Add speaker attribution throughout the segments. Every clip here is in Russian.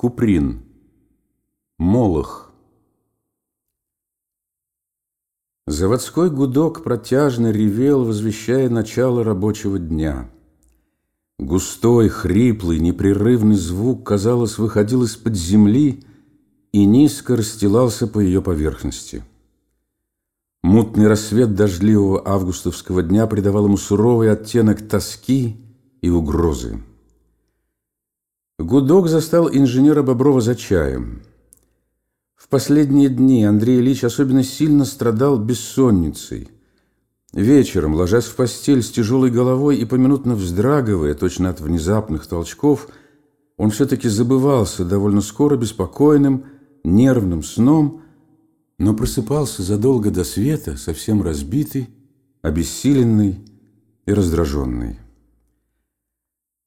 Speaker 1: Куприн. Молох. Заводской гудок протяжно ревел, возвещая начало рабочего дня. Густой, хриплый, непрерывный звук, казалось, выходил из-под земли и низко расстилался по ее поверхности. Мутный рассвет дождливого августовского дня придавал ему суровый оттенок тоски и угрозы. Гудок застал инженера Боброва за чаем. В последние дни Андрей Ильич особенно сильно страдал бессонницей. Вечером, ложась в постель с тяжелой головой и поминутно вздрагивая, точно от внезапных толчков, он все-таки забывался довольно скоро беспокойным, нервным сном, но просыпался задолго до света, совсем разбитый, обессиленный и раздраженный.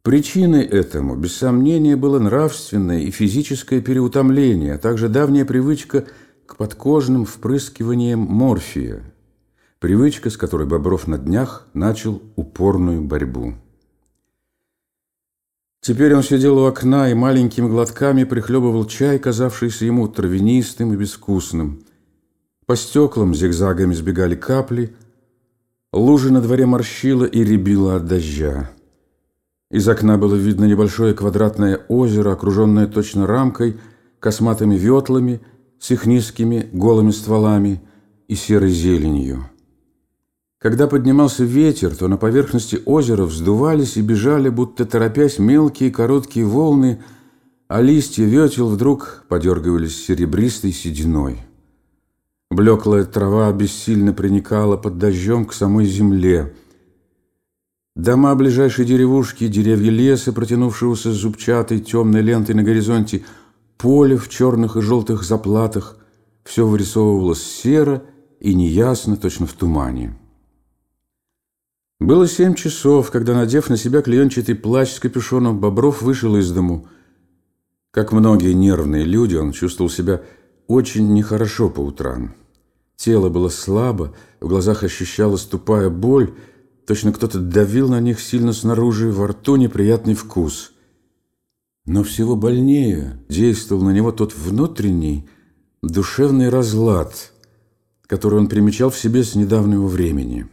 Speaker 1: Причиной этому, без сомнения, было нравственное и физическое переутомление, а также давняя привычка к подкожным впрыскиваниям морфия, привычка, с которой Бобров на днях начал упорную борьбу. Теперь он сидел у окна и маленькими глотками прихлебывал чай, казавшийся ему травянистым и безвкусным. По стеклам зигзагами сбегали капли, лужи на дворе морщила и рябила от дождя. Из окна было видно небольшое квадратное озеро, окруженное точно рамкой, косматыми ветлами, с их низкими голыми стволами и серой зеленью. Когда поднимался ветер, то на поверхности озера вздувались и бежали, будто торопясь, мелкие короткие волны, а листья ветел вдруг подергивались серебристой сединой. Блеклая трава бессильно проникала под дождем к самой земле – Дома ближайшей деревушки, деревья леса, протянувшегося с зубчатой темной лентой на горизонте, поле в черных и желтых заплатах, все вырисовывалось серо и неясно, точно в тумане. Было семь часов, когда, надев на себя клеенчатый плащ с капюшоном, Бобров вышел из дому. Как многие нервные люди, он чувствовал себя очень нехорошо по утрам. Тело было слабо, в глазах ощущалась тупая боль, Точно кто-то давил на них сильно снаружи, во рту неприятный вкус. Но всего больнее действовал на него тот внутренний, душевный разлад, который он примечал в себе с недавнего времени.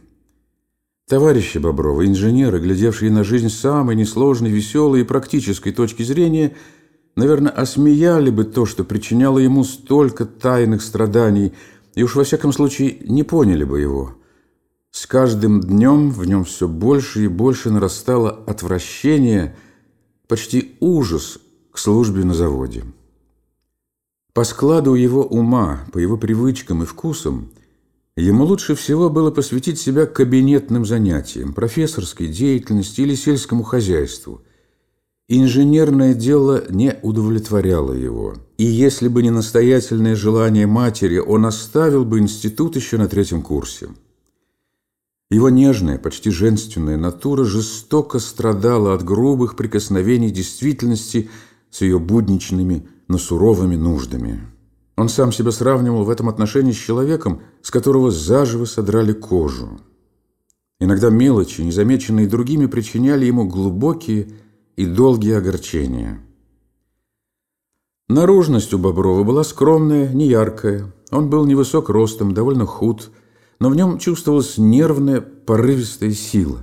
Speaker 1: Товарищи Боброва, инженеры, глядевшие на жизнь с самой несложной, веселой и практической точки зрения, наверное, осмеяли бы то, что причиняло ему столько тайных страданий, и уж во всяком случае не поняли бы его – с каждым днем в нем все больше и больше нарастало отвращение, почти ужас к службе на заводе. По складу его ума, по его привычкам и вкусам, ему лучше всего было посвятить себя кабинетным занятиям, профессорской деятельности или сельскому хозяйству. Инженерное дело не удовлетворяло его. И если бы не настоятельное желание матери, он оставил бы институт еще на третьем курсе. Его нежная, почти женственная натура жестоко страдала от грубых прикосновений действительности с ее будничными, но суровыми нуждами. Он сам себя сравнивал в этом отношении с человеком, с которого заживо содрали кожу. Иногда мелочи, незамеченные другими, причиняли ему глубокие и долгие огорчения. Наружность у Боброва была скромная, неяркая. Он был невысок ростом, довольно худ, но в нем чувствовалась нервная, порывистая сила.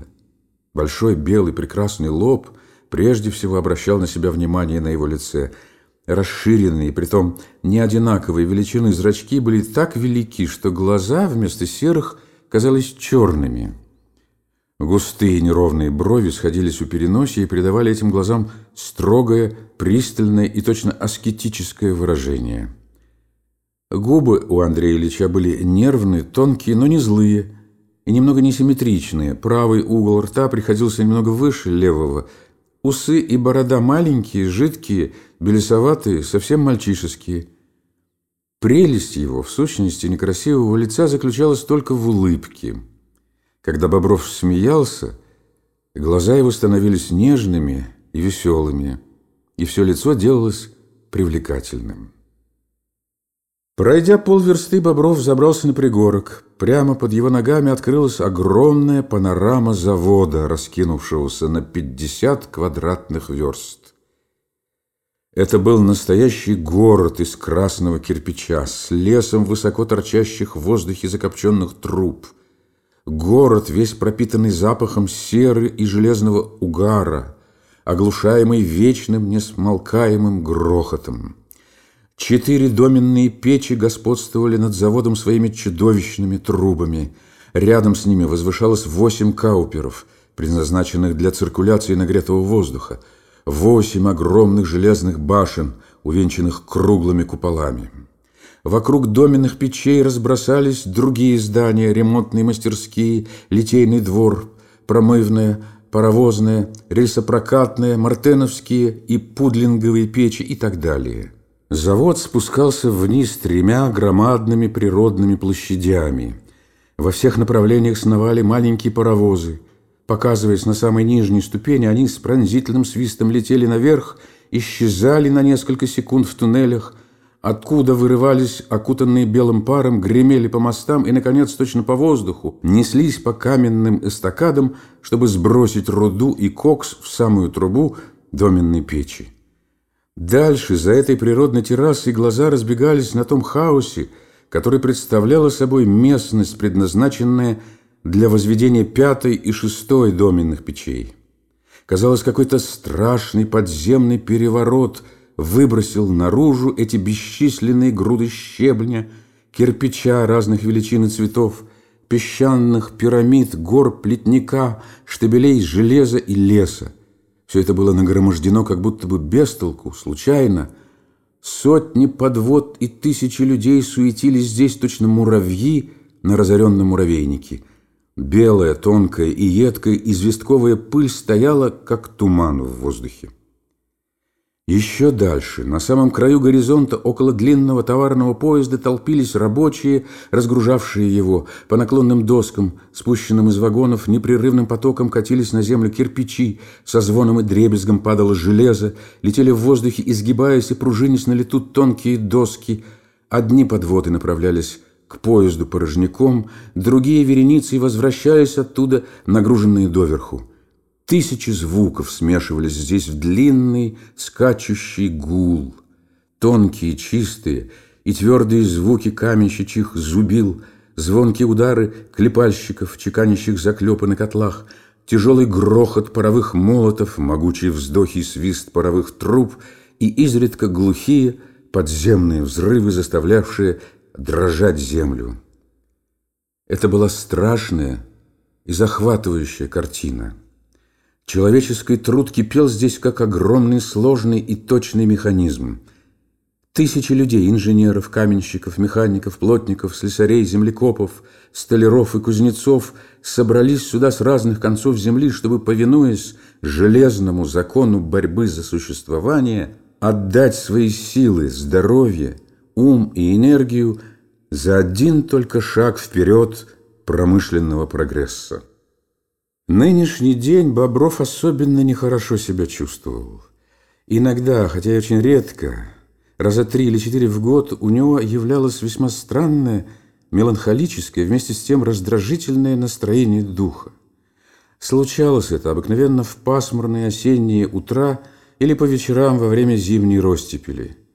Speaker 1: Большой белый прекрасный лоб прежде всего обращал на себя внимание на его лице. Расширенные, притом неодинаковые величины зрачки были так велики, что глаза вместо серых казались черными. Густые неровные брови сходились у переносия и придавали этим глазам строгое, пристальное и точно аскетическое выражение – Губы у Андрея Ильича были нервные, тонкие, но не злые и немного несимметричные. Правый угол рта приходился немного выше левого. Усы и борода маленькие, жидкие, белесоватые, совсем мальчишеские. Прелесть его, в сущности некрасивого лица, заключалась только в улыбке. Когда Бобров смеялся, глаза его становились нежными и веселыми, и все лицо делалось привлекательным. Пройдя полверсты, Бобров забрался на пригорок. Прямо под его ногами открылась огромная панорама завода, раскинувшегося на 50 квадратных верст. Это был настоящий город из красного кирпича, с лесом высоко торчащих в воздухе закопченных труб. Город, весь пропитанный запахом серы и железного угара, оглушаемый вечным несмолкаемым грохотом. Четыре доменные печи господствовали над заводом своими чудовищными трубами. Рядом с ними возвышалось восемь кауперов, предназначенных для циркуляции нагретого воздуха – восемь огромных железных башен, увенчанных круглыми куполами. Вокруг доменных печей разбросались другие здания, ремонтные мастерские, литейный двор, промывная, паровозная, рельсопрокатная, мартеновские и пудлинговые печи и так далее. Завод спускался вниз тремя громадными природными площадями. Во всех направлениях сновали маленькие паровозы – Показываясь на самой нижней ступени, они с пронзительным свистом летели наверх, исчезали на несколько секунд в туннелях, откуда вырывались, окутанные белым паром, гремели по мостам и, наконец, точно по воздуху, неслись по каменным эстакадам, чтобы сбросить руду и кокс в самую трубу доменной печи. Дальше, за этой природной террасой, глаза разбегались на том хаосе, который представляла собой местность, предназначенная для возведения пятой и шестой доменных печей. Казалось, какой-то страшный подземный переворот выбросил наружу эти бесчисленные груды щебня, кирпича разных величин и цветов, песчаных пирамид, гор плетника, штабелей железа и леса. Все это было нагромождено как будто бы без толку, случайно. Сотни подвод и тысячи людей суетились здесь точно муравьи на разоренном муравейнике – Белая, тонкая и едкая известковая пыль стояла, как туман в воздухе. Еще дальше, на самом краю горизонта, около длинного товарного поезда, толпились рабочие, разгружавшие его. По наклонным доскам, спущенным из вагонов, непрерывным потоком катились на землю кирпичи, со звоном и дребезгом падало железо, летели в воздухе, изгибаясь и пружинясь на лету тонкие доски. Одни подводы направлялись к поезду порожняком, другие вереницы возвращались оттуда, нагруженные доверху. Тысячи звуков смешивались здесь в длинный, скачущий гул. Тонкие, чистые и твердые звуки каменщичих зубил, звонкие удары клепальщиков, чеканящих заклепы на котлах, тяжелый грохот паровых молотов, могучий вздохи и свист паровых труб и изредка глухие подземные взрывы, заставлявшие дрожать землю. Это была страшная и захватывающая картина. Человеческий труд кипел здесь, как огромный, сложный и точный механизм. Тысячи людей, инженеров, каменщиков, механиков, плотников, слесарей, землекопов, столяров и кузнецов собрались сюда с разных концов земли, чтобы, повинуясь железному закону борьбы за существование, отдать свои силы, здоровье – ум и энергию за один только шаг вперед промышленного прогресса. Нынешний день Бобров особенно нехорошо себя чувствовал. Иногда, хотя и очень редко, раза три или четыре в год у него являлось весьма странное, меланхолическое, вместе с тем раздражительное настроение духа. Случалось это обыкновенно в пасмурные осенние утра или по вечерам во время зимней ростепели –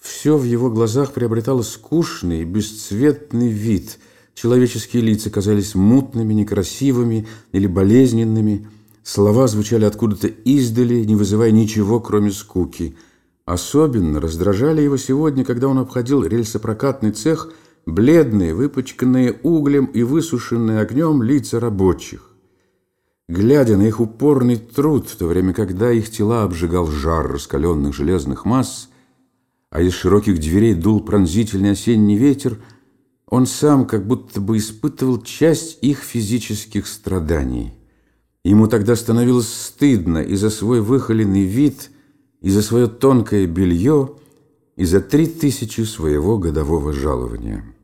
Speaker 1: все в его глазах приобретало скучный, бесцветный вид. Человеческие лица казались мутными, некрасивыми или болезненными. Слова звучали откуда-то издали, не вызывая ничего, кроме скуки. Особенно раздражали его сегодня, когда он обходил рельсопрокатный цех, бледные, выпачканные углем и высушенные огнем лица рабочих. Глядя на их упорный труд, в то время, когда их тела обжигал жар раскаленных железных масс, а из широких дверей дул пронзительный осенний ветер, он сам как будто бы испытывал часть их физических страданий. Ему тогда становилось стыдно и за свой выхоленный вид, и за свое тонкое белье, и за три тысячи своего годового жалования.